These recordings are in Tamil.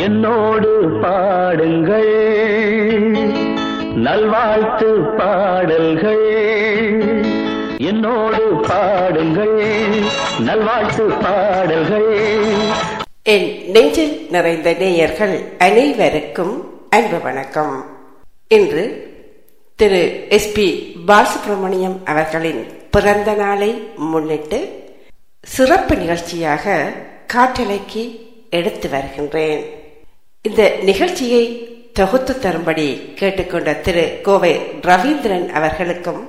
என்னோடு பாடுங்கள். நல்வாழ்த்து பாடல்கள். என்னோடு பாடுங்கள். நல்வாழ்த்து பாடல்கள். என் நெஞ்சில் நிறைந்த நேயர்கள் அனைவருக்கும் அன்பு வணக்கம். இன்று திரு எஸ் பி பாலசுப்ரமணியம் அவர்களின் பிறந்த நாளை முன்னிட்டு சிறப்பு நிகழ்ச்சியாக காற்றலைக்கு எடுத்து வருகின்றேன். இந்த நிகழ்ச்சியை தொகுத்து தரும்படி கேட்டுக்கொண்ட திரு கோவை ரவீந்திரன் அவர்களுக்கும்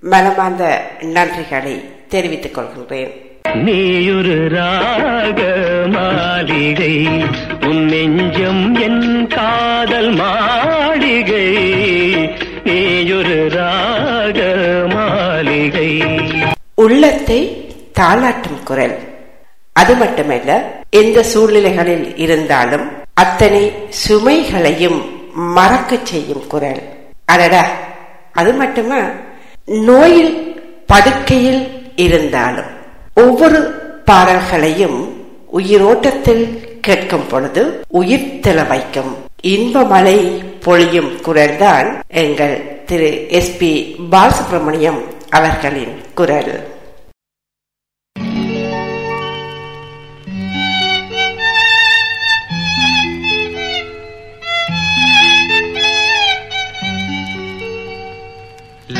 மனமார்ந்த நன்றிகளை தெரிவித்துக் கொள்கின்றேன். நீயொரு ராக மாளிகை உன் நெஞ்சம் என் காதல் மாளிகை. நீயொரு ராக மாளிகை. உள்ளத்தை தாளாட்டும் குரல். அது மட்டுமல்ல எந்த சூழ்நிலைகளில் இருந்தாலும் அத்தனை சுமைகளையும் மறக்க செய்யும் குரல். அடடா அது மட்டுமா? நோயில் படுக்கையில் இருந்தாலும் ஒவ்வொரு பாடல்களையும் உயிரோட்டத்தில் கேட்கும் பொழுது உயிர் திள வைக்கும் இன்பமலை பொழியும் குரல்தான் எங்கள் திரு எஸ் பி பாலசுப்ரமணியம் அவர்களின் குரல்.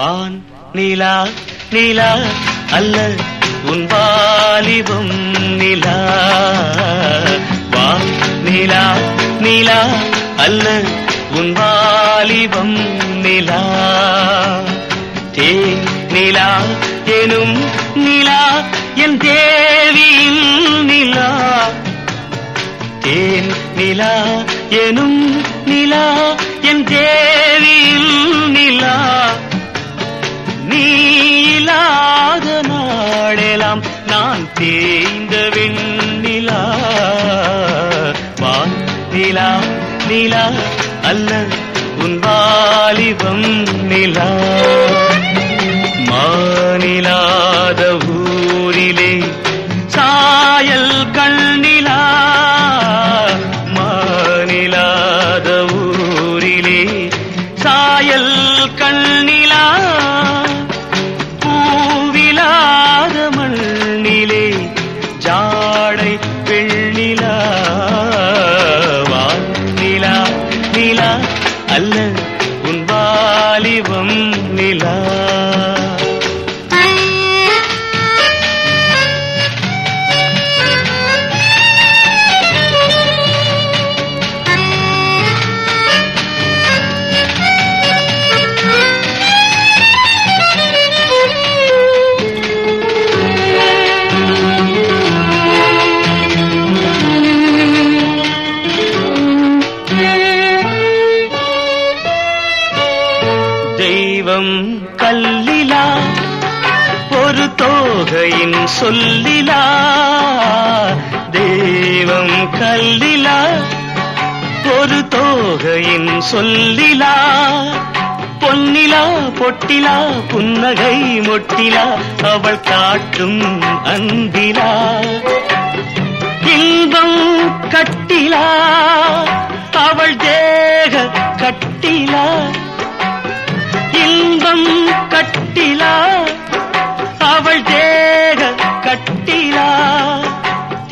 வான் நிலா நிலா அல்ல உன் வாலிபம் நிலா. வான் நிலா நிலா அல்ல உன் வாலிபம் நிலா. தே நிலா எனும் நிலா என் தேவியின் நிலா. தேன் நிலா எனும் நிலா என் தேவியின் நிலா. நீ இல்லாத நாடெல்லாம் நான் தேய்ந்த வெண்ணிலா. வான் நிலா நிலா அல்ல உன் வாலிபம் நிலா. மாநிலாத ஊரிலே சாயல் கண் புகையின் சொல்லிலா பொன்னிலா பொட்டிலா புன்னகை மொட்டிலா அவள் காட்டும் அன்பிலா. இன்பம் கட்டிலா அவள் தேக கட்டிலா. இன்பம் கட்டிலா அவள் தேக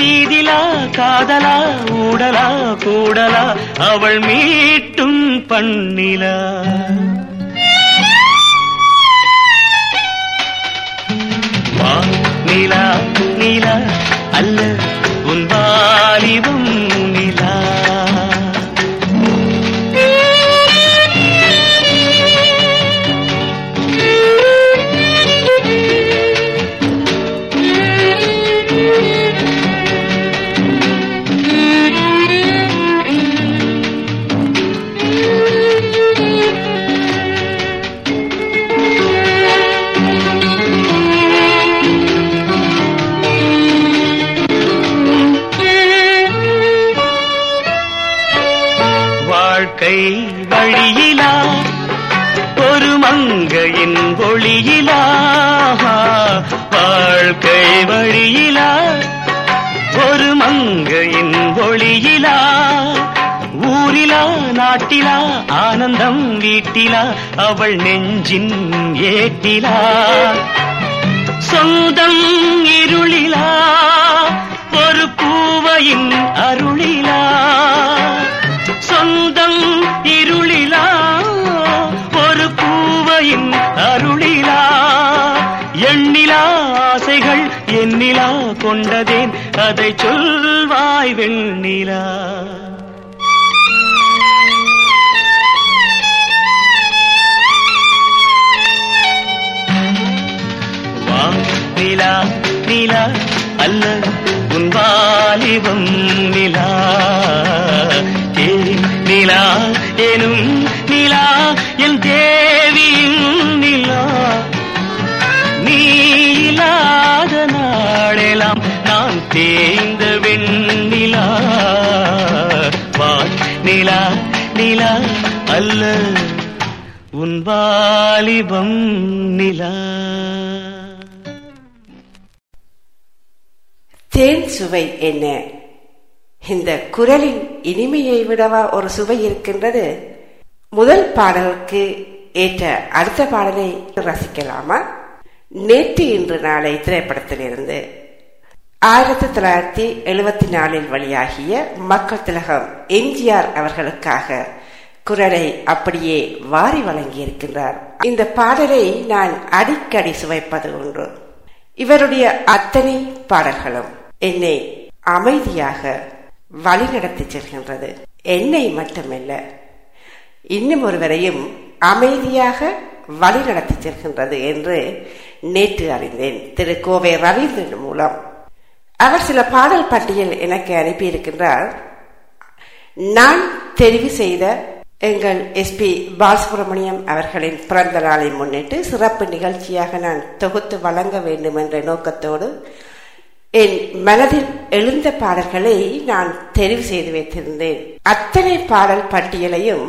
தீதிலா காதலா ஊடலா கூடலா அவள் மீட்டும் பண்ணிலா. வா நிலா நிலா அல்ல உன் வாலிபம் நிலா. ஒளியிலா வாழ்க்கை வழியிலா ஒரு மங்கையின் ஒளியிலா ஊரிலா நாட்டிலா ஆனந்தம் வீட்டிலா அவள் நெஞ்சின் ஏட்டிலா. சொந்தம் இருளிலா ஒரு பூவையின் அருளிலா. சொந்தம் இருளிலா ஒரு பூவையின் அருளிலா எண்ணிலா ஆசைகள் எண்ணிலா கொண்டதேன் அதை சொல்வாய் வெண்ணிலா. நிலா நிலா அல்ல உன் வாலிபம் நிலா. ஏ நிலா எனும் நிலா என் தேவியின் நிலா. நீ இல்லாத நாளெல்லாம் நான் தேய்ந்த வெண்ணிலா. வா நிலா நிலா அல்ல உன் வாலிபம் நிலா. தேன் சுவை என்ன? இந்த குரலின் இனிமையை விடவா ஒரு சுவை இருக்கின்றது? முதல் பாடலுக்கு ஏற்ற அடுத்த பாடலை ரசிக்கலாமா? நேற்று இன்று நாளை திரைப்படத்திலிருந்து ஆயிரத்தி தொள்ளாயிரத்தி எழுபத்தி நாலில் வெளியாகிய மக்கள் திலகம் எம்ஜிஆர் அவர்களுக்காக குரலை அப்படியே வாரி வழங்கியிருக்கின்றார். இந்த பாடலை நான் அடிக்கடி சுவைப்பது உண்டு. இவருடைய அத்தனை பாடல்களும் என்னை அமைதியாக வழிநடத்தி செல்கின்றது. என்னை மட்டுமல்ல இன்னும் ஒருவரையும் அமைதியாக வழிநடத்தி செல்கின்றது என்று நேற்று அறிந்தேன். திரு கோவை ரவீந்திரன் மூலம். அவர் சில பாடல் பட்டியல் எனக்கு அனுப்பியிருக்கின்றார். நான் தெரிவு செய்த எங்கள் எஸ்பி பாலசுப்ரமணியம் அவர்களின் பிறந்த நாளை முன்னிட்டு சிறப்பு நிகழ்ச்சியாக நான் தொகுத்து வழங்க வேண்டும் என்ற நோக்கத்தோடு என் மனதில் எழுந்த பாடல்களை நான் தெரிவு செய்து வைத்திருந்தேன். அத்தனை பாடல் பட்டியலையும்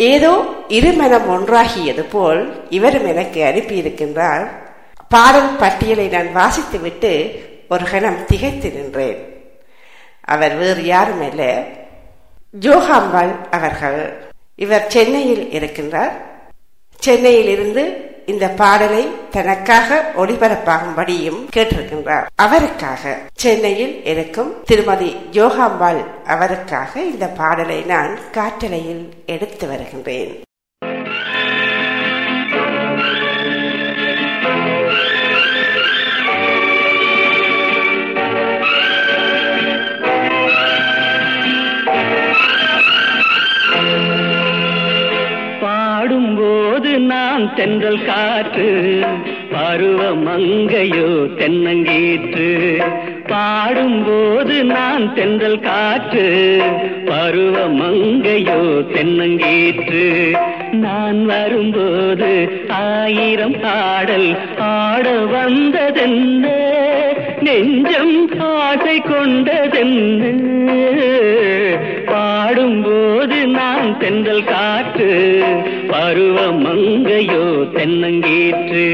ஏதோ இருமனம் ஒன்றாகியது போல் இவரும் எனக்கு அனுப்பியிருக்கின்றார். பாடல் பட்டியலை நான் வாசித்துவிட்டு ஒரு கணம் திகைத்து நின்றேன். அவர் வேறு யாரும் அல்ல. ஜோகாம்பாள் அவர்கள். இவர் சென்னையில் இருக்கின்றார். சென்னையில் இருந்து இந்த பாடலை தனக்காக ஒளிபரப்பாகும்படியும் கேட்டிருக்கின்றார். அவருக்காக சென்னையில் இருக்கும் திருமதி ஜோகாம்பாள் அவருக்காக இந்த பாடலை நான் காற்றலையில் எடுத்து வருகின்றேன். நான் தென்றல் காற்று பருவ மங்கையோ தென்னங்கீற்று. பாடும்போது நான் தென்றல் காற்று பருவ மங்கையோ தென்னங்கீற்று. நான் வரும்போது ஆயிரம் பாடல் ஆட வந்ததென்ன நெஞ்சம் ஆசை கொண்டதென்ன பாடும்போது நான் தென்றல் காற்று பருவ மங்கையோ தென்னங்கீற்று.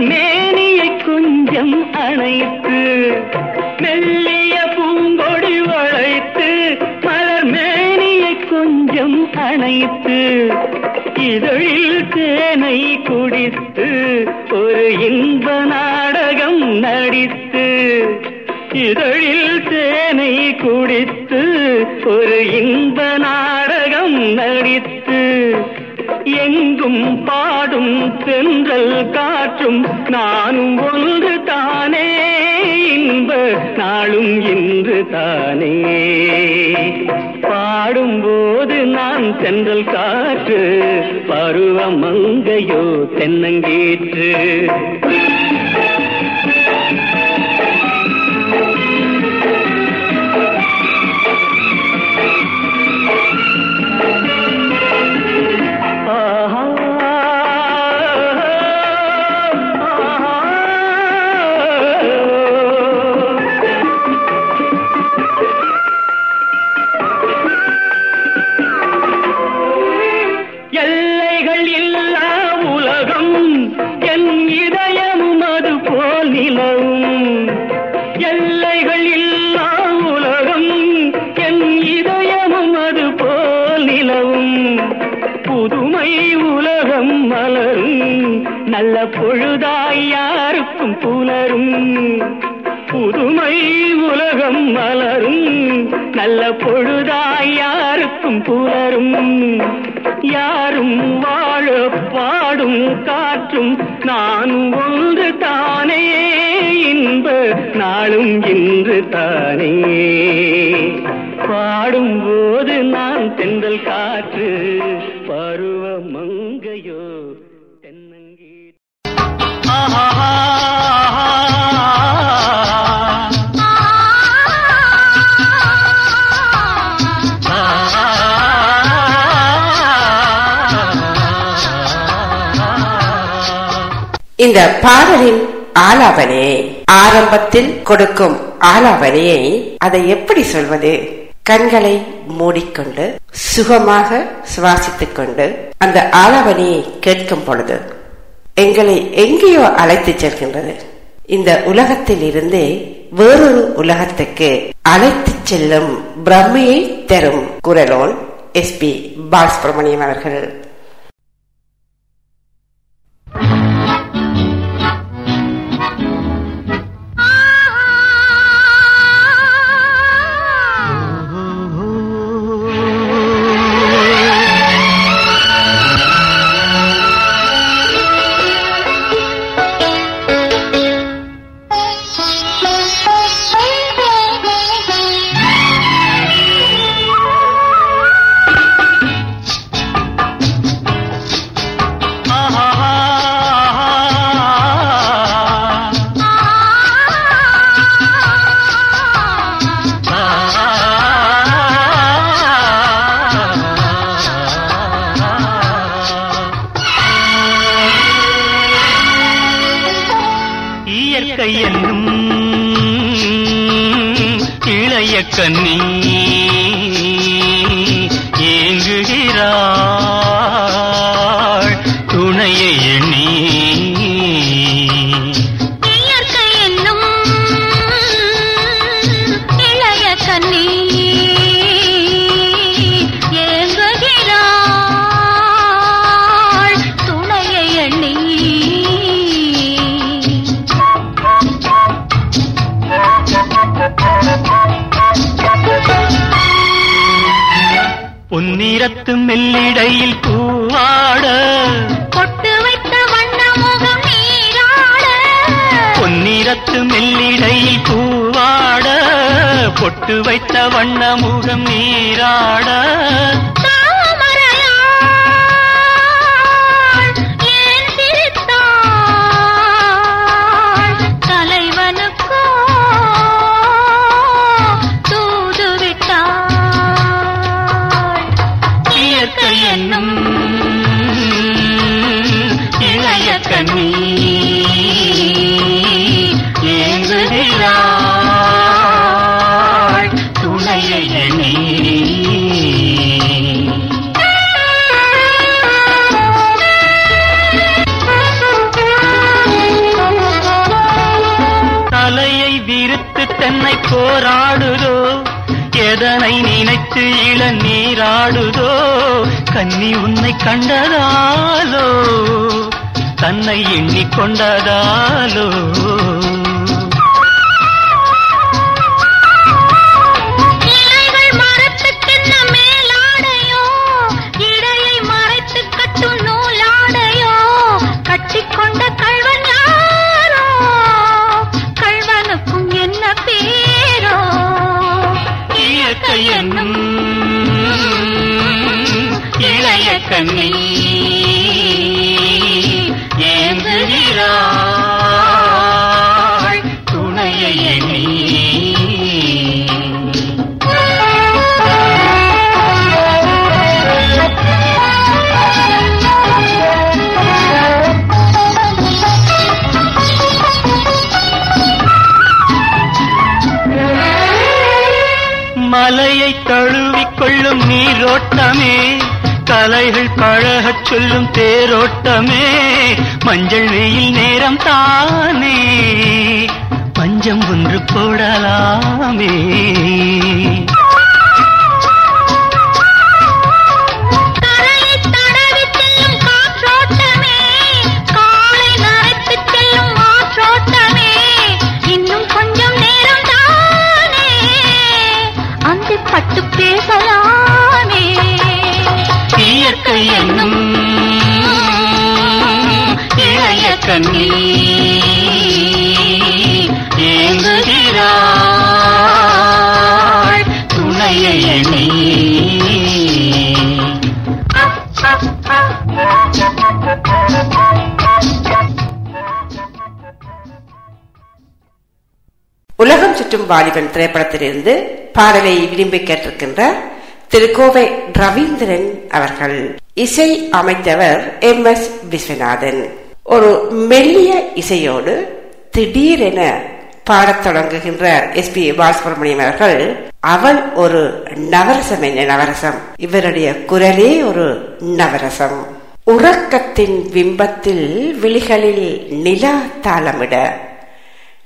மேனியை கொஞ்சம் அணைத்து மெல்லிய பூங்கொடி வளைத்து மலர் மேனியை கொஞ்சம் அணைத்து இதழில் தேனை குடித்து ஒரு இன்ப நாடகம் நடித்து இதழில் தேனை குடித்து ஒரு இன்ப நாடகம் நடித்து. எங்கும் பாடும் தென்றல் காற்றும் நானும் ஒன்று தானே. இன்ப நாளும் இன்று தானே. பாடும்போது நான் தென்றல் காற்று பருவமங்கையோ தென்னங்கேற்று. நான் ஒன்று தானே இன்ப நாளும் இன்று தானே. இந்த பாடலின் ஆலாபனே ஆரம்பத்தில் கொடுக்கும் ஆலாபனையை அதை எப்படி சொல்வது? கண்களை மூடிக்கொண்டு சுகமாக சுவாசித்துக் கொண்டு அந்த ஆலாபனையை கேட்கும் பொழுது எங்களை எங்கேயோ அழைத்து செல்கின்றது. இந்த உலகத்தில் இருந்து வேறொரு உலகத்துக்கு அழைத்து செல்லும் பிரம்மையை தரும் குரலோன் எஸ் பி பாலசுப்ரமணியம் அவர்கள். கண்டதாலோ தன்னை எண்ணிக்கொண்டதாலோ. கண்ணி ஏங்குகிறாள் துணையை எண்ணி. மலையை தழுவிக் கொள்ளும் நீரோட்டமே கலைகள் பழகச் சொல்லும் தேரோட்டமே. மஞ்சள் வெயில் நேரம் தானே. பஞ்சம் ஒன்று போடலாமே. கண்ணி ஏங்குகிறாள் துணையை எண்ணி. உலகம் சுற்றும் வாலிபன் திரைப்படத்திலிருந்து பாடலை விரும்பி கேட்டிருக்கின்ற திருக்கோவை ரவீந்திரன் அவர்கள். இசை அமைத்தவர் எம் எஸ் விஸ்வநாதன். ஒரு மெல்லிய இசையோடு திடீரென பாடத் தொடங்குகின்ற எஸ் பி பாலசுப்ரமணியம் அவர்கள் அவள் ஒரு நவரசம் என்ன நவரசம். இவருடைய குரலே ஒரு நவரசம். உறக்கத்தின் பிம்பத்தில் விழிகளில் நிலா தாளமிட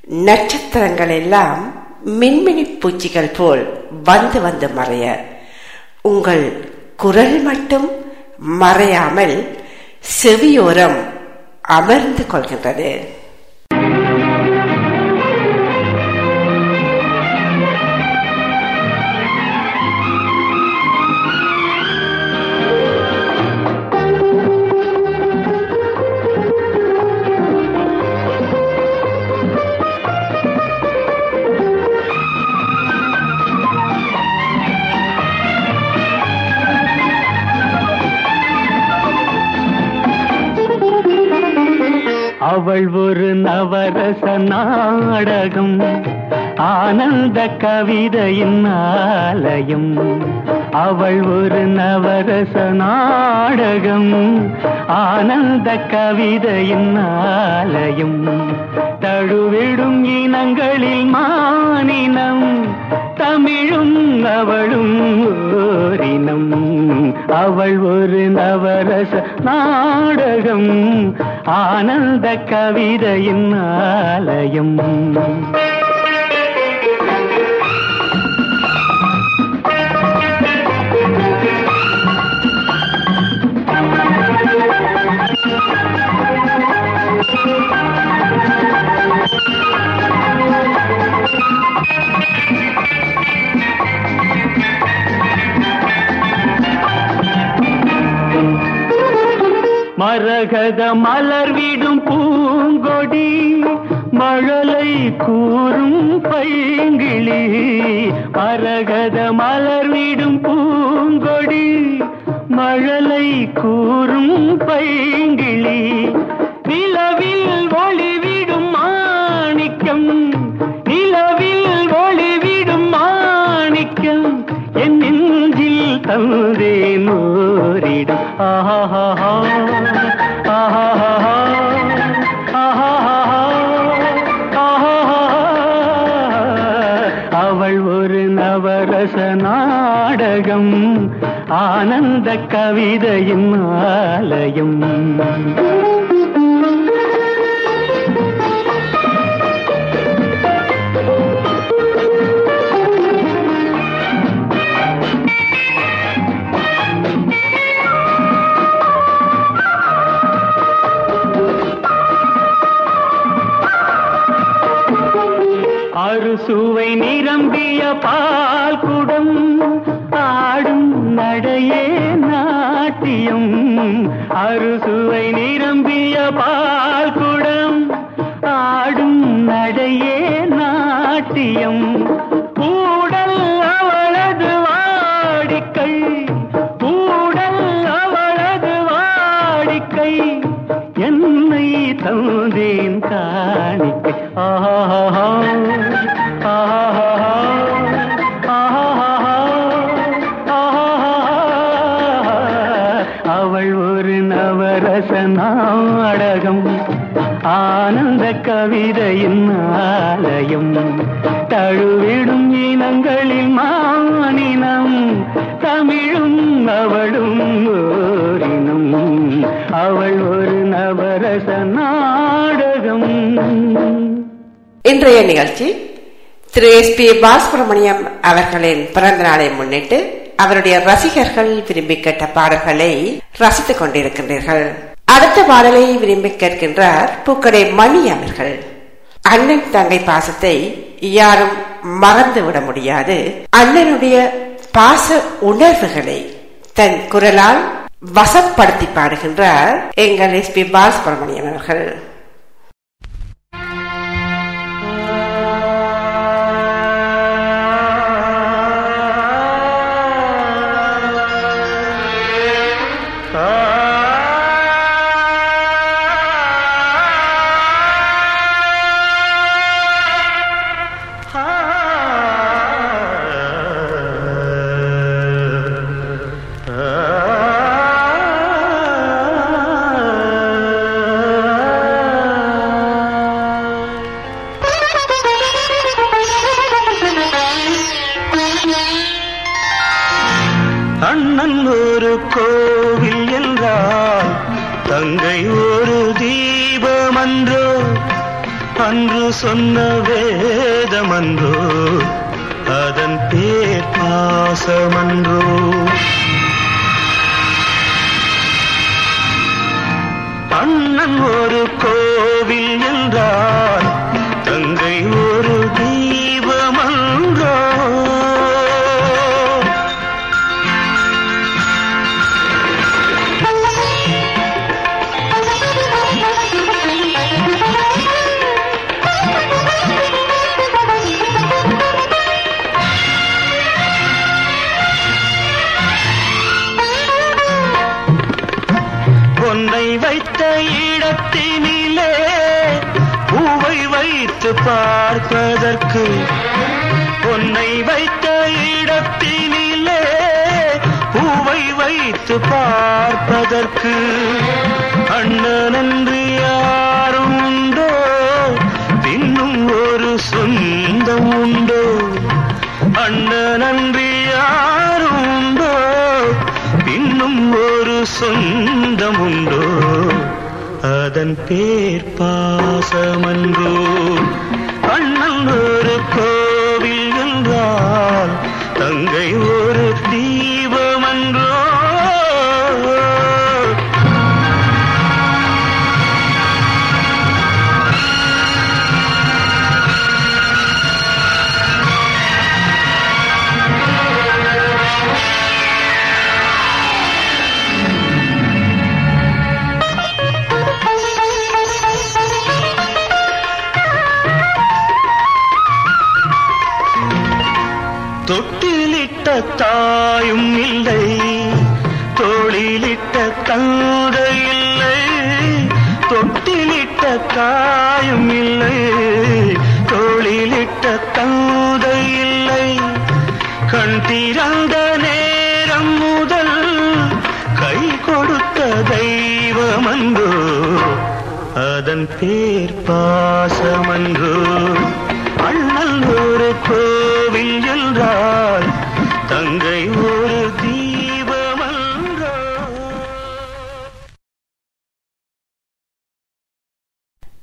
நட்சத்திரங்கள் எல்லாம் மின்மினி பூச்சிகள் போல் வந்து வந்து மறைய. உங்கள் குரல் மட்டும் மறையாமல் செவியோரம் அமர்ந்து கொள்கின்றது அவள் ஒரு நவரச நாடகம் ஆனந்த கவிதையின் ஆலயம். அவள் ஒரு நவரச நாடகம் ஆனந்த கவிதையின் ஆலயம். தழுவிடும் இனங்களில் மானினம் தமிழும் அவள் அவள் ஒரு நவரச நாடகம் ஆனந்த கவிதையின் ஆலயம். மரகத மலர் விடும் பூங்கொடி மழலை கூறும் பைங்கிளி. மரகத மலர் விடும் பூங்கொடி மழலை கூறும் பைங்கிளி. கவிதையின் ஆலயம். அறுசுவை நிரம்பிய பால் அறுசுவை நிரம்பிய பால் குடம் ஆடும் நடையே நாட்டியம். கூடல் அவளது வாடிக்கை கூடல் அவளது வாடிக்கை. என்னை தந்தேன் இன்றைய நிகழ்ச்சி திரு எஸ் பி பாலசுப்ரமணியம் அவர்களின் பிறந்த நாளை முன்னிட்டு அவருடைய ரசிகர்கள் விரும்பி கேட்ட பாடல்களை ரசித்துக் கொண்டிருக்கின்றீர்கள். அடுத்த பாடலை விரும்பி கேட்கின்றார் பூக்கடை மணி அவர்கள். அண்ணன் தங்கை பாசத்தை யாரும் மறந்து விட முடியாது. அண்ணனுடைய பாச உணர்வுகளை தன் குரலால் வசப்படுத்தி பாடுகின்றார் எங்கள் எஸ் பி பாலசுப்ரமணியம் அவர்கள். அதன் பேர் பாசமன்றோ. அண்ணல் ஒரு கோவில் என்றால் தங்கை ஒரு தீபமன்றோ.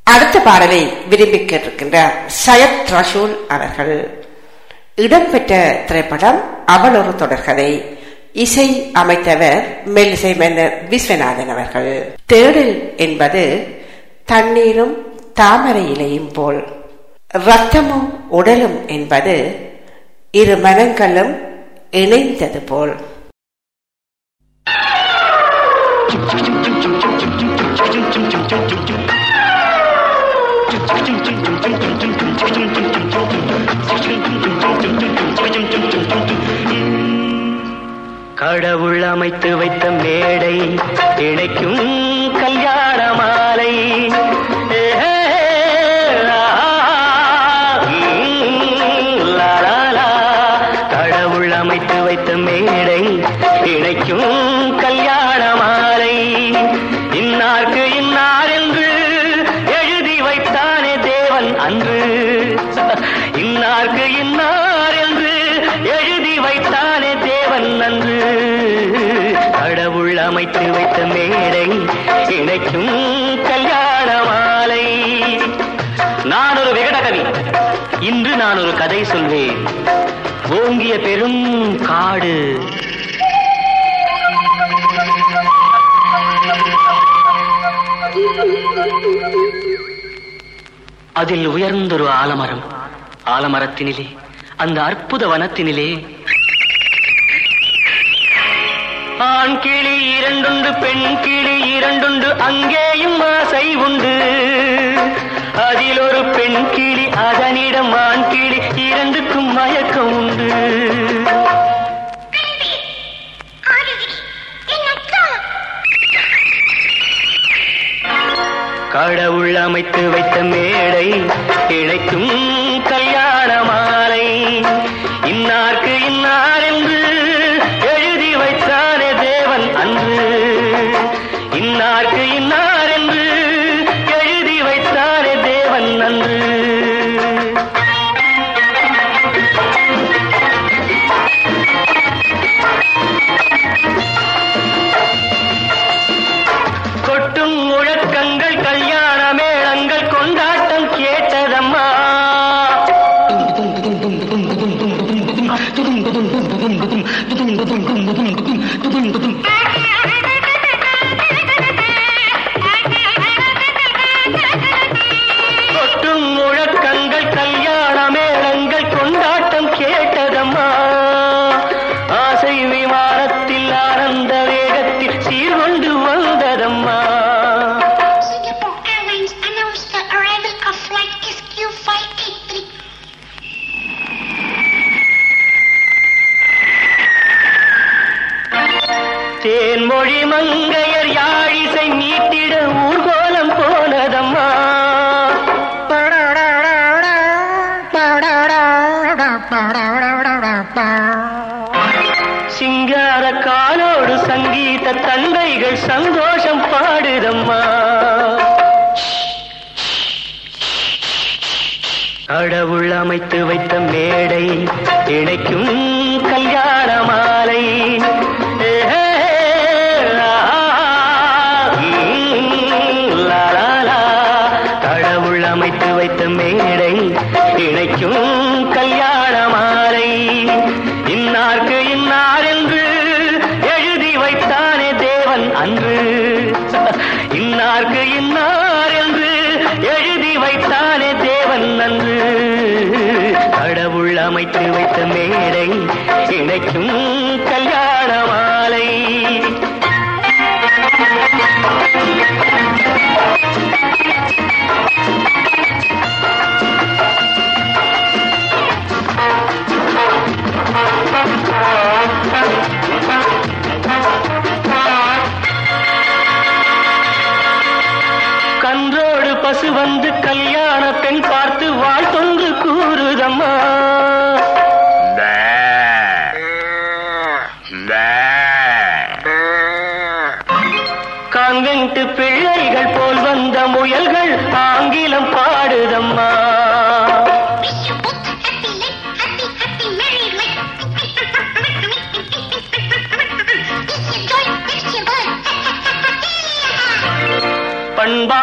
அடுத்த பாடலை விரும்பி கேட்டிருக்கின்றார் சயத் ரசூல் அவர்கள். இடம்பெற்ற திரைப்படம் அவள் ஒரு தொடர்கதை. இசை அமைத்தவர் மெல்லிசை மன்னர் விஸ்வநாதன் அவர்கள். தேடல் என்பது தண்ணீரும் தாமரை இலையும் போல். ரத்தமும் உடலும் என்பது இரு மனங்களும் இணைந்தது போல். கடவுள் அமைத்து வைத்த மேடை இணைக்கும் கல்யாண நான் ஒரு கதை சொல்வேன். ஓங்கிய பெரும் காடு. அதில் உயர்ந்தொரு ஆலமரம். ஆலமரத்தினிலே அந்த அற்புத வனத்தினிலே. ஆண் கிளி இரண்டுண்டு பெண் கிளி இரண்டுண்டு அங்கேயும் ஆசை உண்டு. அதில் ஒரு பெண் கிளி அதனிடம் அமைத்து வைத்த மேடை இழைக்கும் மேடை இணைக்கும் கல்யாண மாலை. கடவுள் அமைத்து வைத்த மேடை இணைக்கும் கல்யாண மாலை. இன்னார்க்கு அமைத்து வைத்த மேடை இணைக்கும். அலைகள் போல் வந்த முயல்கள் ஆங்கிலம் பாடுதம்மா. பண்பா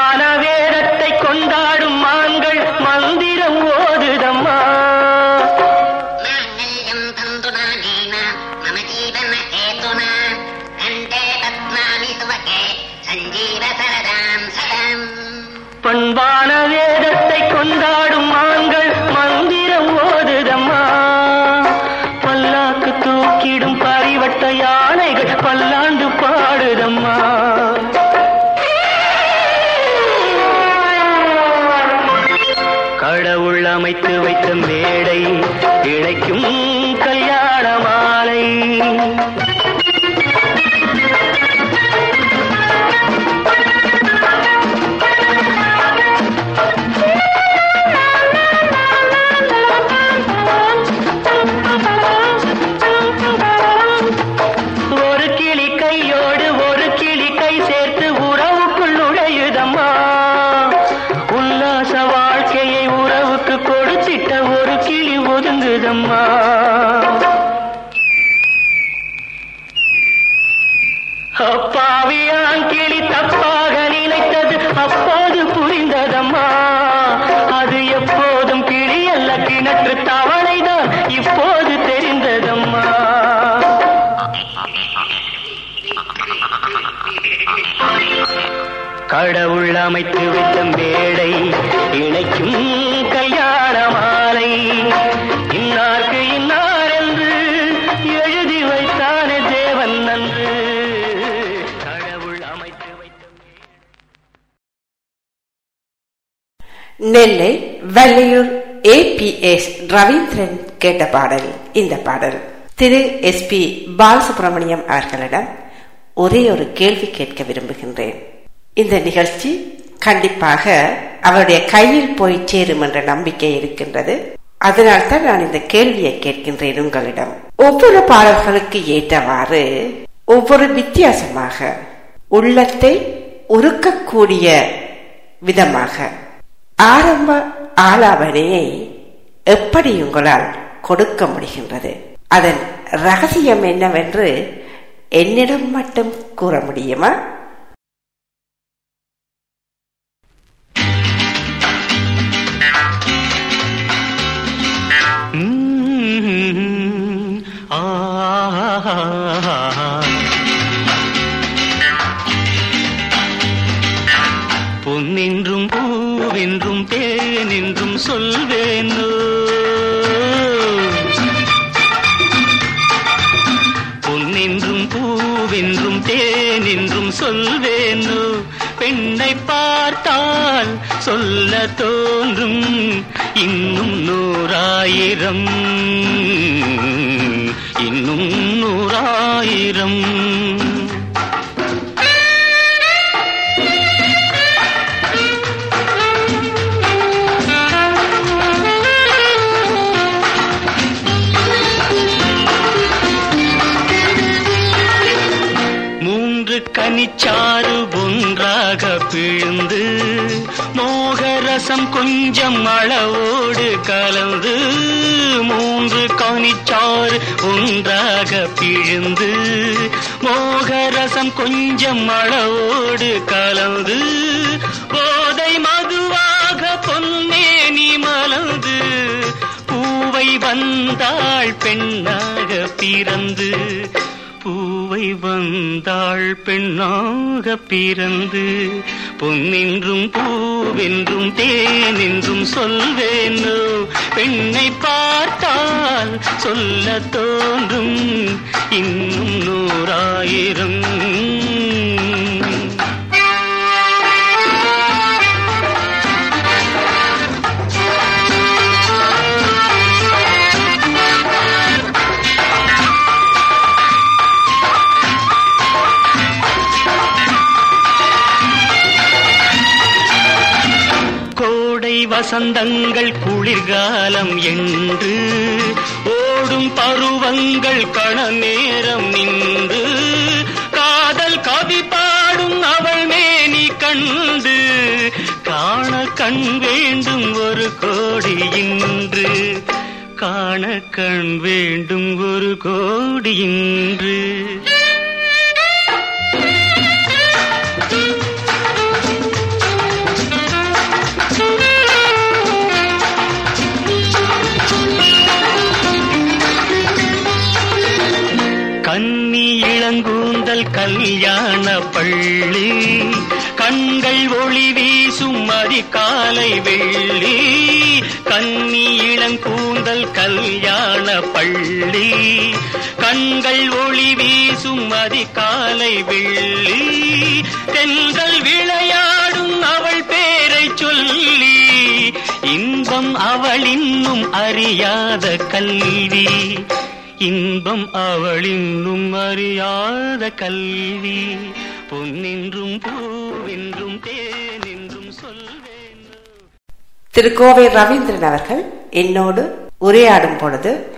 Valliyur A B ABS Ravindran கேட்ட பாடல் இந்த பாடல். திரு எஸ் பி பாலசுப்ரமணியம் அவர்களிடம் ஒரே ஒரு கேள்வி கேட்க விரும்புகின்றேன். இந்த நிகழ்ச்சி கண்டிப்பாக அவருடைய கையில் போய் சேரும் என்ற நம்பிக்கை இருக்கின்றது. அதனால்தான் நான் இந்த கேள்வியை கேட்கின்றேன் உங்களிடம். ஒவ்வொரு பாடல்களுக்கு ஏற்றவாறு ஒவ்வொரு வித்தியாசமாக உள்ளத்தை உருக்கக்கூடிய விதமாக ஆரம்ப ஆலாபனையை எப்படி உங்களால் கொடுக்க முடிகின்றது? அதன் ரகசியம் என்னவென்று என்னிடம் மட்டும் கூற முடியுமா? ஆஹா. சொல்வேனோ? பெண்ணை பார்த்தால் சொல்ல தோன்றும் இன்னும் நூறாயிரம். இன்னும் நூறாயிரம். அளவோடு கலந்து மூன்று காணிச்சாறு ஒன்றாக பிழிந்து மோகரசம் கொஞ்சம் அளவோடு கலந்து போதை மதுவாக பொன்னேனி மலர்ந்து பூவை வந்தாள் பெண்ணாக பிறந்து பூவை வந்தாள் பெண்ணாக பிறந்து பொன்னென்றும் பூவென்றும் தேனென்றும் சொல்வேனோ? பெண்ணை பார்த்தால் சொல்ல தோன்றும் இன்னும் நூறாயிரம் வசந்தங்கள் குளிர்காலம் என்று ஓடும் பருவங்கள் கண நேரம் நின்று காதல் கவி பாடும் அவள் மேனி கண்டு காண கண் வேண்டும் ஒரு கோடி இன்று காண கண் வேண்டும் ஒரு கோடி இன்று. கல்யாண பள்ளி. கண்கள் ஒளி வீசும் அதிகாலை வெள்ளி. கன்னி இளங்கூந்தல் கல்யாண பள்ளி. கண்கள் ஒளி வீசும் அதிகாலை வெள்ளி. தென்கள் விளையாடும் அவள் பேரை சொல்லி. இன்பம் அவள் இன்னும் அறியாத கல்வி. இன்பம் அவளின்னும் அறியாத கல்வி. பொன்னின்றும் பூவென்றும் தேனென்றும் சொல்வேன். திருக்கோவை ரவீந்திரன் அவர்கள் என்னோடு உரையாடும் பொழுது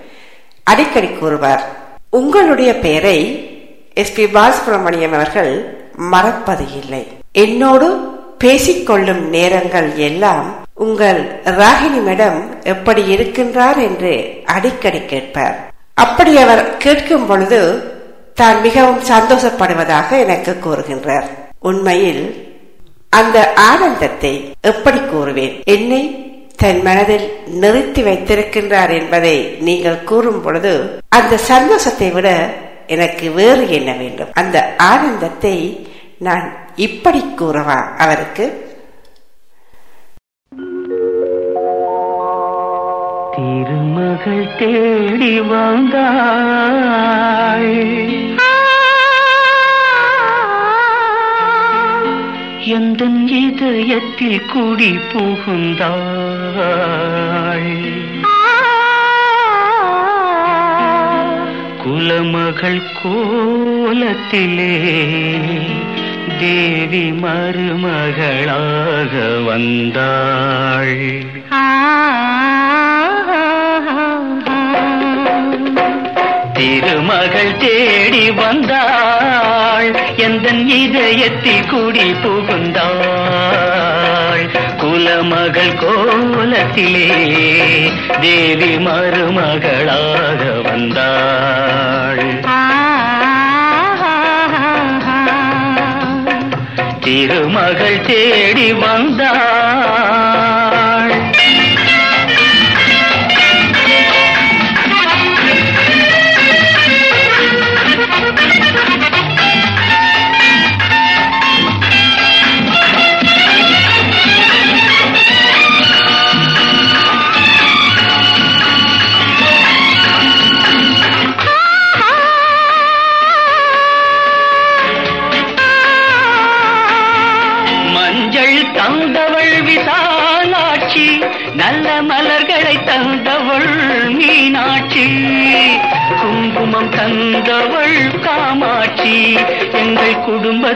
அடிக்கடி கூறுவார் உங்களுடைய பெயரை எஸ். பி. பாலசுப்ரமணியம் அவர்கள் மறப்பது இல்லை. என்னோடு பேசிக்கொள்ளும் நேரங்கள் எல்லாம் உங்கள் ராகினி மேடம் எப்படி இருக்கின்றார் என்று அடிக்கடி கேட்பார். அப்படி அவர் கேட்கும் பொழுது தான் மிகவும் சந்தோஷப்படுவதாக எனக்கு கூறுகின்றார். உண்மையில் அந்த ஆனந்தத்தை எப்படி கூறுவேன்? என்னை தன் மனதில் நிறுத்தி வைத்திருக்கின்றார் என்பதை நீங்கள் கூறும் பொழுது அந்த சந்தோஷத்தை விட எனக்கு வேறு என்ன வேண்டும்? அந்த ஆனந்தத்தை நான் இப்படி கூறவா அவருக்கு? திருமகள் தேடி வந்தாள் எந்த இதயத்தில் குடி புகுந்தாள் குலமகள் கோலத்திலே தேவி மருமகளாக வந்தாள் திருமகள் தேடி வந்தாள். எந்த இதயத்தில் குடி புகுந்தாள். குலமகள் கோலத்திலே தேவி மருமகளாக வந்தாள். திருமகள் தேடி வந்தாள்.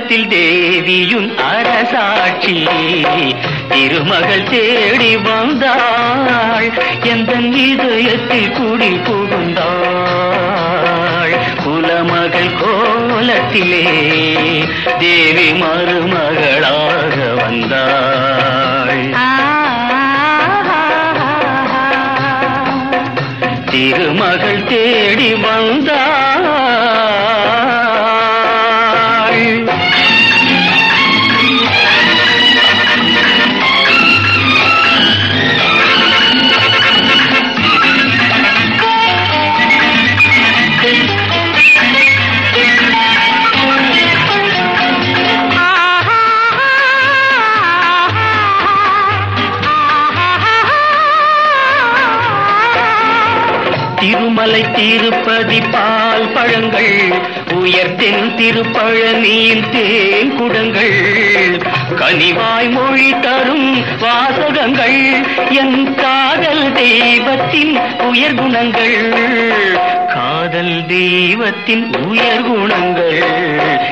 குடும்பத்தில் தேவியும் அரசாட்சி. திருமகள் தேடி வந்தாள் எந்த இதயத்தில் குடி புகுந்தாள். குலமகள் கோலத்திலே தேவி மருமகளாக வந்தாள். திருமகள் தேடி வந்தாள். திருமலை திருப்பதி பால் பழங்கள் உயர்த்தென் திருப்பழனியின் தேன் குடங்கள். கனிவாய் மொழி தரும் வாசகங்கள் என் காதல் தெய்வத்தின் உயர் குணங்கள். காதல் தெய்வத்தின் உயர் குணங்கள்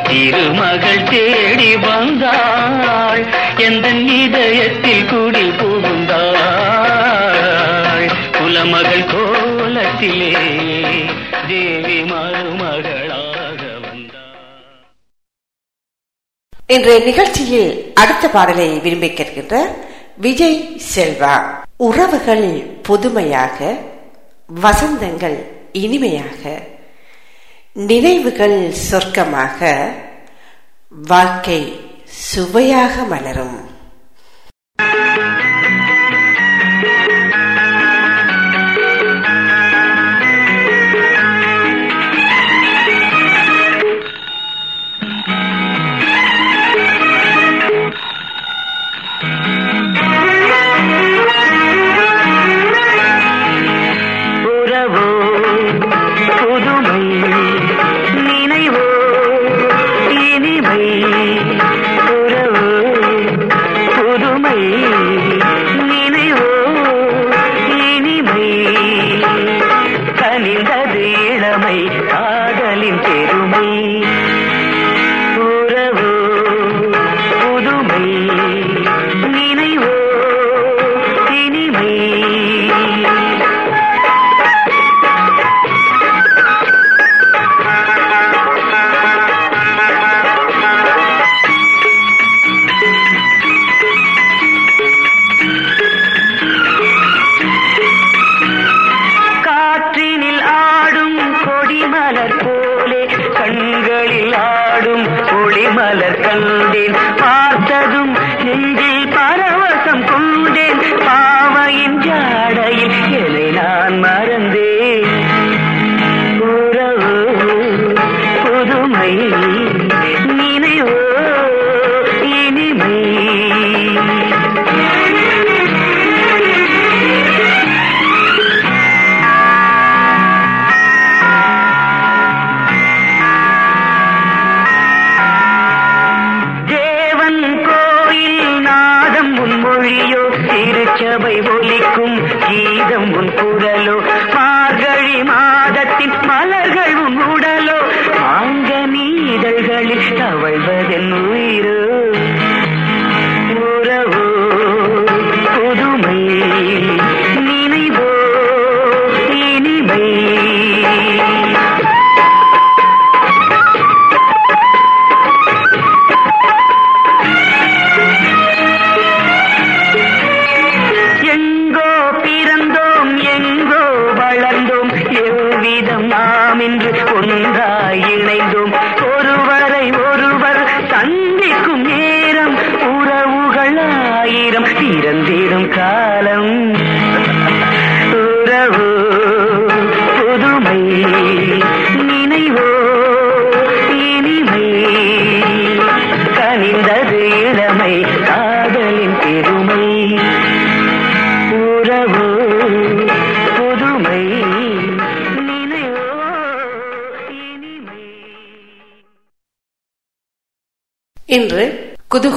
திருமகள் தேடி வந்தாள் எந்த இதயத்தில் குடி புகுந்தாள். குலமகள் கோ கோலத்திலே தேவி மருமகளாக வந்தார். இன்றைய நிகழ்ச்சியில் அடுத்த பாடலை விரும்பி கேட்கின்ற விஜய் செல்வா. உறவுகள் புதுமையாக வசந்தங்கள் இனிமையாக நினைவுகள் சொர்க்கமாக வாழ்க்கை சுவையாக மலரும்.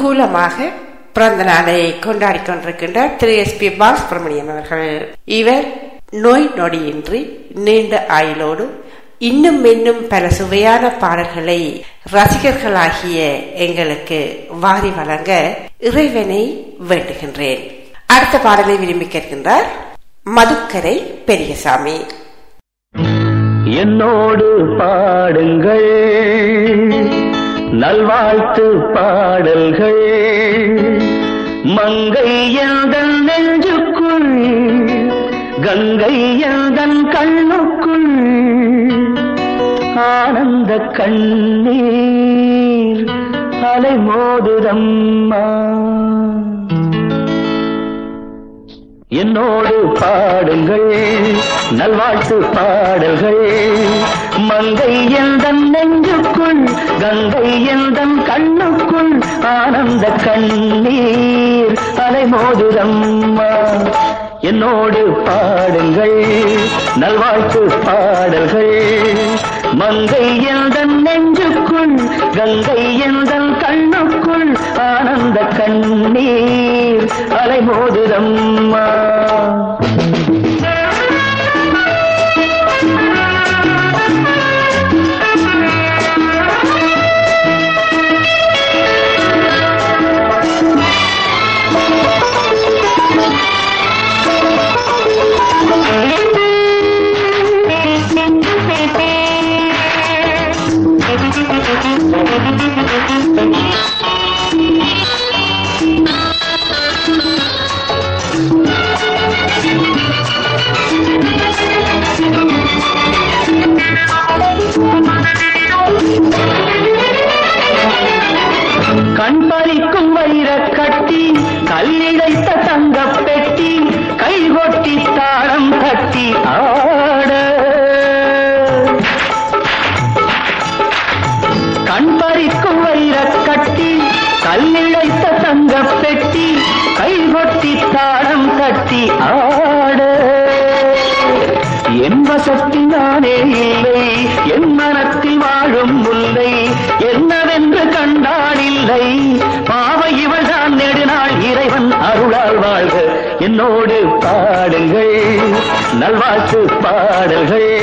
அனுகூலமாக பிறந்த நாளை கொண்டாடி கொண்டிருக்கின்றார் திரு எஸ் பி பாலசுப்ரமணியம் அவர்கள். இவர் நோய் நொடியின்றி நீண்ட ஆயுளோடு இன்னும் இன்னும் பல சுவையான பாடல்களை ரசிகர்களாகிய எங்களுக்கு வாரி வழங்க இறைவனை வேண்டுகின்றேன். அடுத்த பாடலை விரும்பி கேட்கின்றார் மதுக்கரை பெரியசாமி. என்னோடு பாடுங்கள். நல்வாழ்த்து பாடல்கள். மங்கை எந்தன் நெஞ்சுக்குள் கங்கை எந்தன் கண்ணுக்குள் ஆனந்த கண்ணீர் அலை மோதுதம்மா என்னோடு பாடுங்கள் நல்வாழ்த்து பாடல்கள். மங்கை எந்தன் நெஞ்சுக்குள் கங்கை எந்தன் கண்ணுக்குள் ஆனந்த கண்ணீர் அலைமோதுதம்மா. என்னோடு பாடுங்கள் நல்வாழ்த்து பாடல்கள். மங்கை எந்தன் நெஞ்சுக்குள் கங்கை எந்தன் கண்ணுக்குள் ஆனந்த கண்ணீர் அலைமோதுதம்மா என்னோடு பாடுங்கள். நல்வாழ்த்து பாடல்கள்.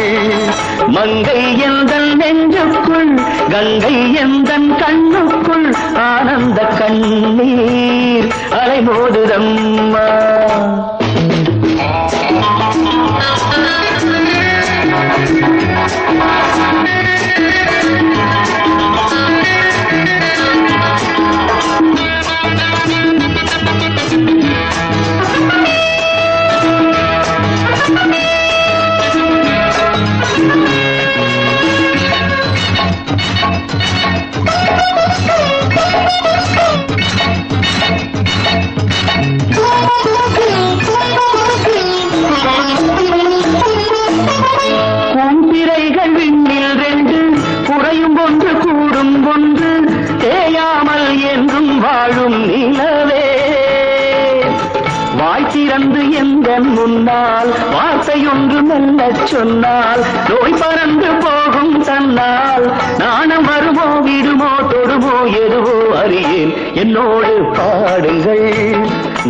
மங்கை எந்தன் நெஞ்சுக்குள் கங்கை எந்தன் கண்ணுக்குள் ஆனந்த கண்ணீர் அலைமோதுதம்மா எந்த முன்னால் வார்த்தையொன்று மெல்ல சொன்னால் நோய் பறந்து போகும் தன்னால். நாணம் வருமோ விடுமோ தொடுமோ எதுவோ அறியேன். என்னோடு பாடுங்கள்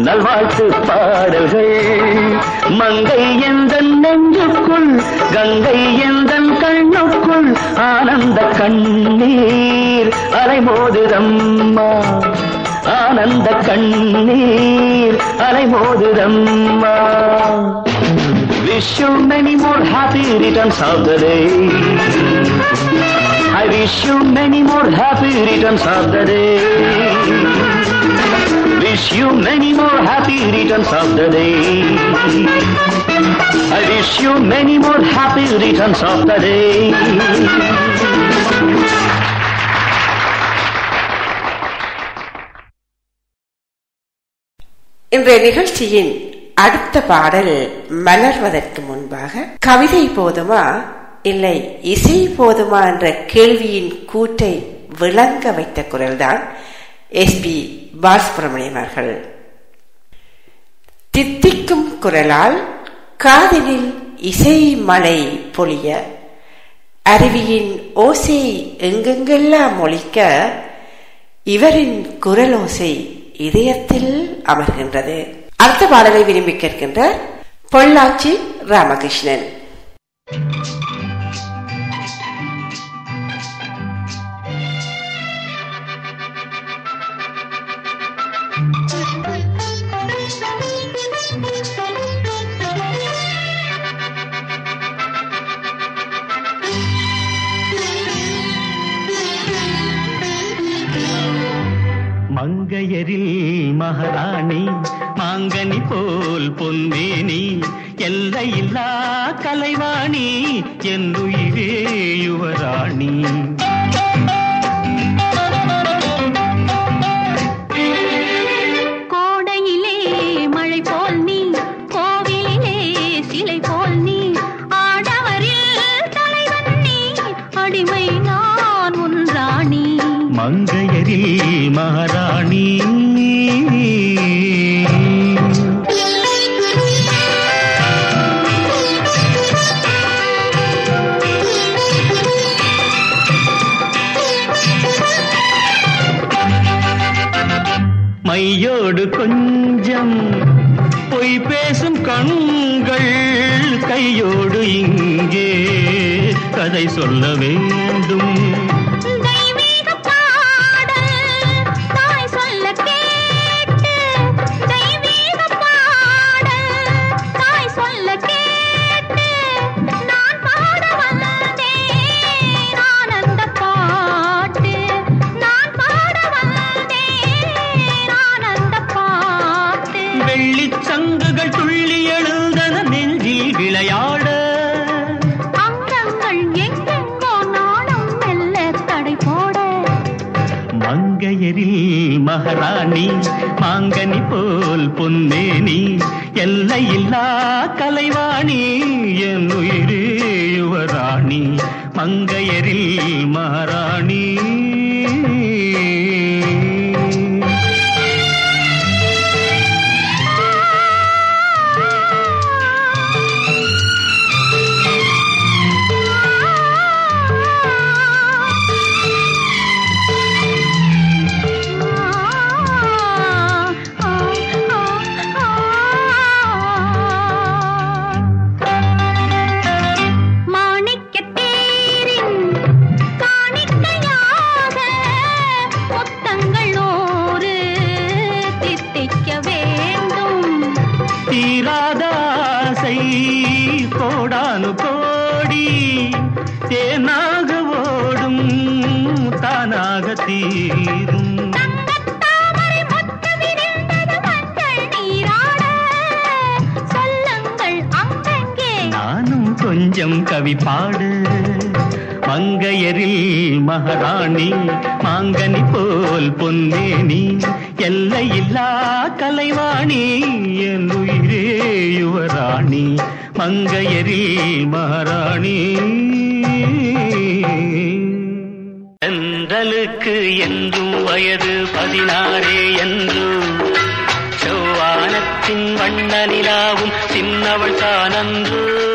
நல்வாழ்த்து பாடல்கள். மங்கை எந்த நெஞ்சுக்குள் கங்கை எந்த கண்ணுக்குள் ஆனந்த கண்ணீர் அலைமோதுதம்மா. ஆனந்த கண்ணீர் அலைமோதுதம்மா Wish you many more happy returns of the day. I wish you many more happy returns of the day. Wish you many more happy returns of the day. I wish you many more happy returns of the day. இன்றைய நிகழ்ச்சியின் அடுத்த பாடல் மலர்வதற்கு முன்பாக கவிதை போதுமா இல்லை இசை போதுமா என்ற கேள்வியின் கூட்டை விளங்க வைத்த குரல்தான் எஸ் பி பாலசுப்ரமணியம் அவர்கள். தித்திக்கும் குரலால் காதலில் இசை மழை பொழிய அருவியின் ஓசை எங்கெங்கெல்லாம் ஒழிக்க இவரின் குரலோசை இதயத்தில் அமர்கின்றது. அடுத்த பாடலை விரும்பி கேட்கின்ற பொள்ளாச்சி ராமகிருஷ்ணன். மங்கையரில் மகாராணி மாங்கனி போல் பொன்னேனி எல்லையில்லா கலைவாணி என்னுயிரே யுவராணி. கோடையிலே மழை மகாராணி மையோடு கொஞ்சம் பொய் பேசும் கண்கள் கையோடு இங்கே கதை சொல்ல வேண்டும். ராணி மாங்கனி போல் பொன்னேனி எல்லையில்லா கலைவாணி என் உயிர் யுவராணி மங்கையரில் மகாராணி பாடி பாடு. மங்கையரில் மகாராணி மாங்கனி போல் பொன்னேனி எல்லையில்லா கலைவாணி என் உயிரே யுவராணி மங்கையரில் மகாராணி. சென்றலுக்கு என்றும் வயது பதினாறே என்று. செவ்வானத்தின் வண்ண நிலாவும் சின்னவள் தானன்று.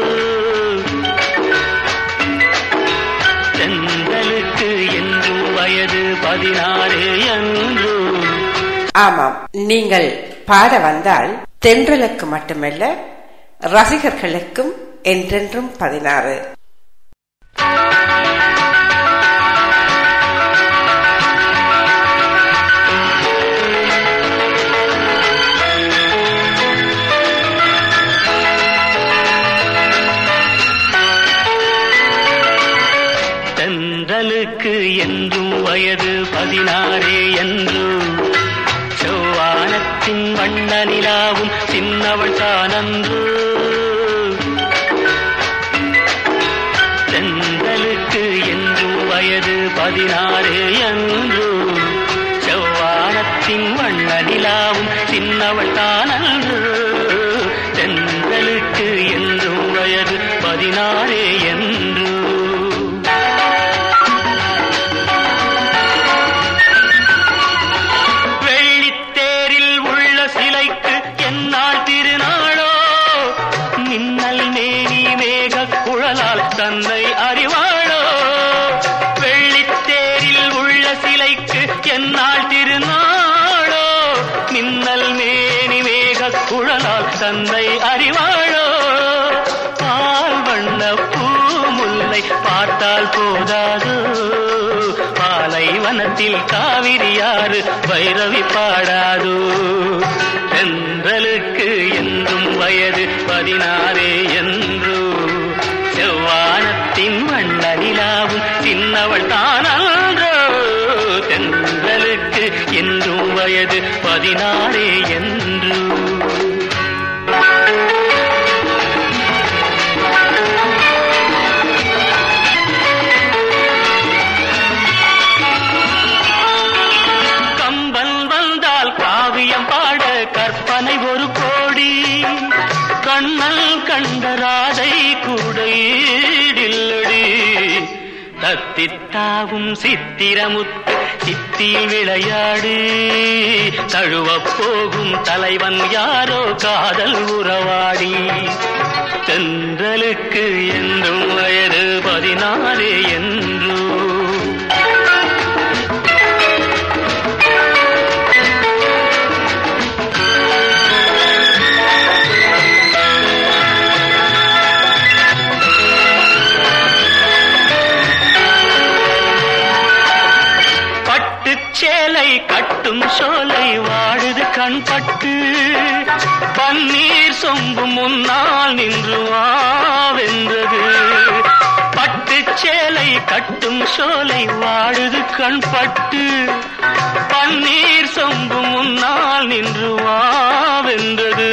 பதினாறு என்று. ஆமாம் நீங்கள் பாட வந்தால் தென்றலுக்கு மட்டுமல்ல ரசிகர்களுக்கும் என்றென்றும் பதினாறு. சின்னவள் தானன்று காவிரியாறு பைரவி பாடாதோ. தென்றலுக்கு என்றும் வயது பதினாறே என்று. செவ்வானத்தின் வண்ண நிலாவும் சின்னவள் தானன்றோ. தென்றலுக்கு என்றும் வயது பதினாறே என்று. தத்தித்தாவும் சித்திரமுத்து சித்தியில் விளையாடு. தழுவப் போகும் தலைவன் யாரோ காதல் உறவாடி. தென்றலுக்கு என்றும் வயது பதினாலு என்றோ கண்பட்டு பன்னீர் சொம்பு முன்னால் நின்று வாவென்றது பட்டு சேலை கட்டும் சோலை வாழுது கண்பட்டு. பன்னீர் சொம்பு முன்னால் நின்று வாவென்றது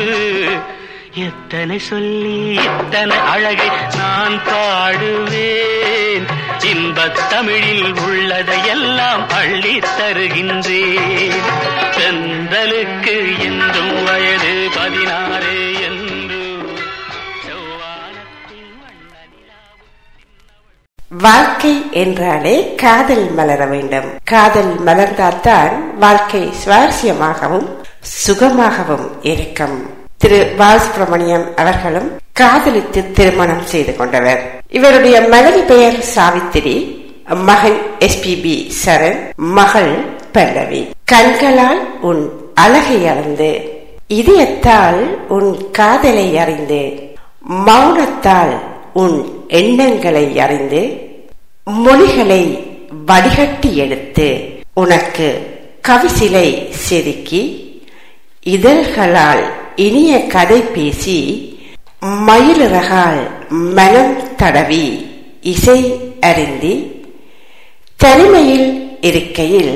எத்தனை சொல்லி எத்தனை அழகை நான் பாடுவேன். இன்பத் தமிழில் உள்ளதையெல்லாம் அள்ளி தருகின்றேன். செந்தலுக்கு என்றும் வயது பதினாறு என்று. வாழ்க்கை என்றாலே காதல் மலர வேண்டும். காதல் மலர்ந்தால்தான் வாழ்க்கை சுவாரஸ்யமாகவும் சுகமாகவும் இருக்கும். திரு பாலசுப்ரமணியம் அவர்களும் காதலித்து திருமணம் செய்து கொண்டவர். இவருடைய மனைவி பெயர் சாவித்திரி மகன் எஸ்பிபி சரண் மகள் பல்லவி. கண்களால் உன் அழகை அளந்து இதயத்தால் உன் காதலை அறிந்து மௌனத்தால் உன் எண்ணங்களை அறிந்து மொழிகளை வடிகட்டி எடுத்து உனக்கு கவிசிலை செதுக்கி இதழ்களால் இனிய கதை பேசி மயிலிறகால் மனம் தடவி இசை அறிந்தி தனிமையில் இருக்கையில்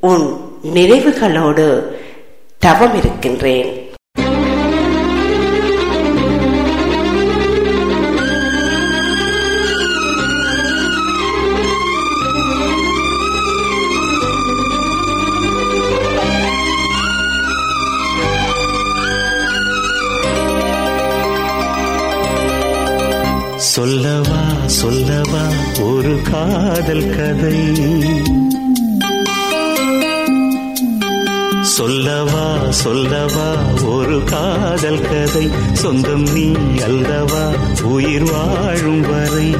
உன் நினைவுகளோடு தவம் இருக்கின்றேன் சொல்லவா சொல்லவா ஒரு காதல் கதை. சொல்லவா சொல்லவா ஒரு காதல் கதை. சொந்தம் நீ அல்லவா உயிர் வாழும் வரை.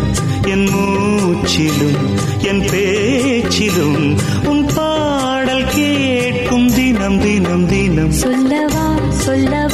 என் மூச்சிலும் என் பேச்சிலும் உன் பாடல் கேட்கும் தினம் தினம் தினம். சொல்லவா சொல்லவா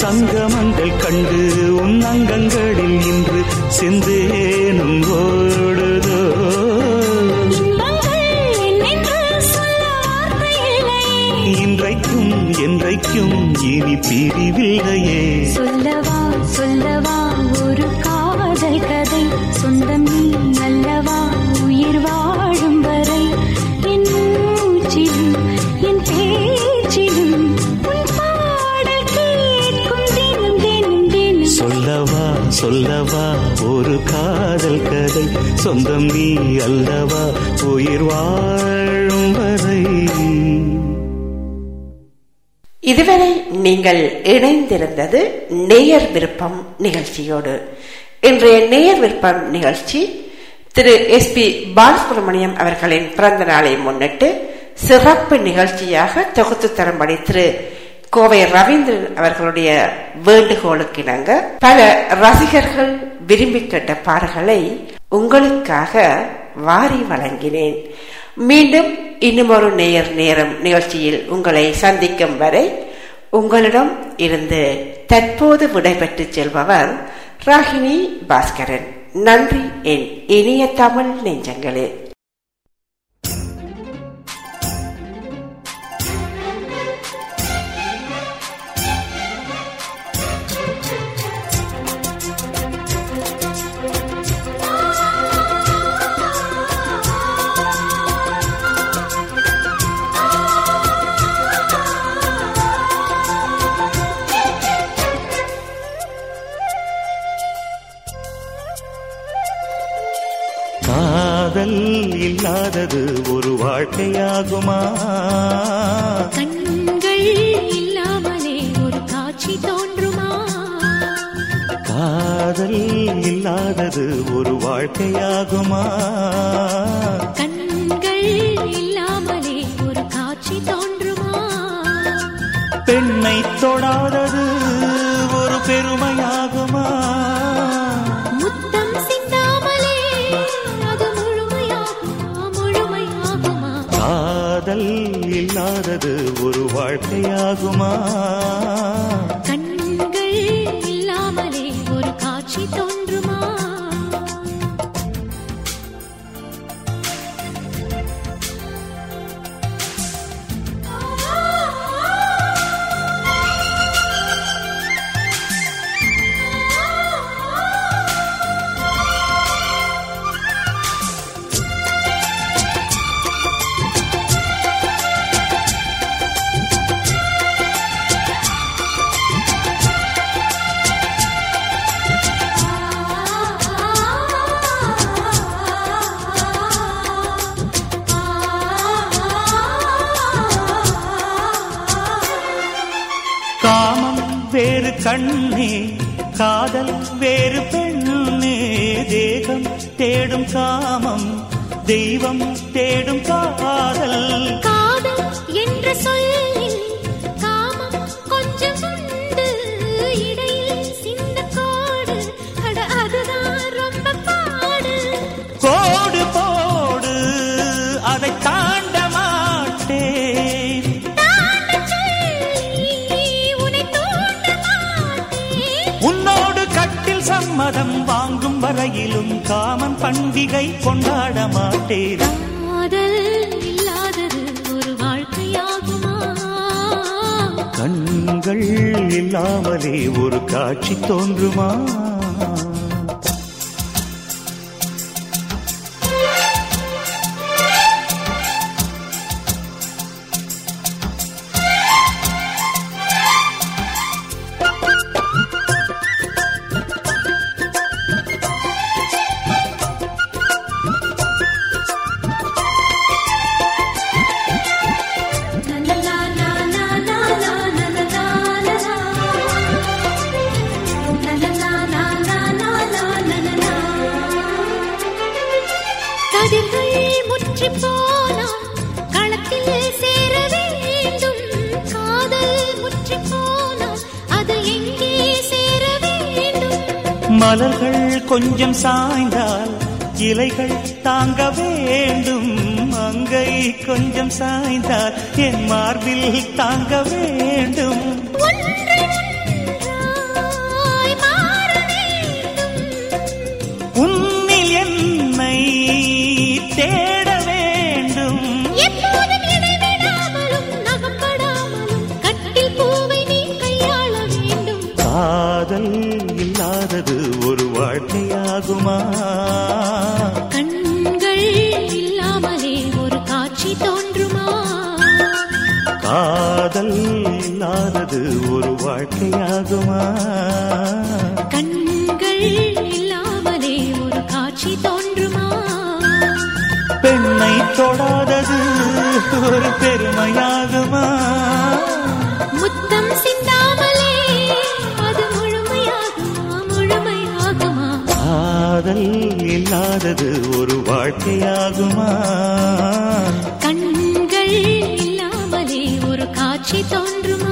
சங்கமங்கள் கண்டு உன் அங்கங்களில் இன்று செந்தேனும் ஓடுதோ? இன்றைக்கும் என்றைக்கும் இனி பிரிவில்லையே. சொல்லவா ஒரு காதல் கதை. சொந்தம் நீ அல்லவா? உயிர் வாழும் வரை. இதுவரை நீங்கள் இணைந்திருந்தது நேயர் விருப்பம் நிகழ்ச்சியோடு. இன்றைய நேயர் விருப்பம் நிகழ்ச்சி திரு எஸ் பி பாலசுப்ரமணியம் அவர்களின் பிறந்த நாளை முன்னிட்டு சிறப்பு நிகழ்ச்சியாக தொகுத்து தரும்படி திரு கோவை ரவீந்திரன் அவர்களுடைய வேண்டுகோளுக்கு இணங்க பல ரசிகர்கள் விரும்பி கேட்ட பாடல்களை உங்களுக்காக வாரி வழங்கினேன். மீண்டும் இன்னுமொரு நேர் நேரம் நிகழ்ச்சியில் உங்களை சந்திக்கும் வரை உங்களிடம் இருந்து தற்போது விடைபெற்று செல்பவர் ராகினி பாஸ்கரன். நன்றி என் இனிய தமிழ் நெஞ்சங்களே. இல்லாதது ஒரு வாழ்க்கையாகுமா? கண்கள் இல்லாமலே ஒரு காட்சி தோன்றுமா? காதல் இல்லாதது ஒரு வாழ்க்கையாகுமா? கண்கள் இல்லாமலே ஒரு காட்சி தோன்றுமா? பெண்ணை தொடாதது ஒரு பெருமையாகுமா இல்லாதது ஒரு வாழ்க்கையாகுமா கண் தோன்றுமா? கொஞ்சம் சாய்ந்தால் இலைகள் தாங்க வேண்டும். மங்கை கொஞ்சம் சாய்ந்தால் என் மார்பில் தாங்க வேண்டும். பார்க்குமா கண்கள் இல்லாமலே ஒரு காட்சி தோன்றுமா? காதல் இல்லாதது ஒரு வாழ்க்கையாகுமா? கண்கள் இல்லாமலே ஒரு காட்சி தோன்றுமா? பெண்ணை தொடாதது ஒரு பெருமையாகுமா? காதல் இல்லாதது ஒரு வாழ்க்கையாகுமா? கண்கள் இல்லாமலே ஒரு காட்சி தோன்றுமா?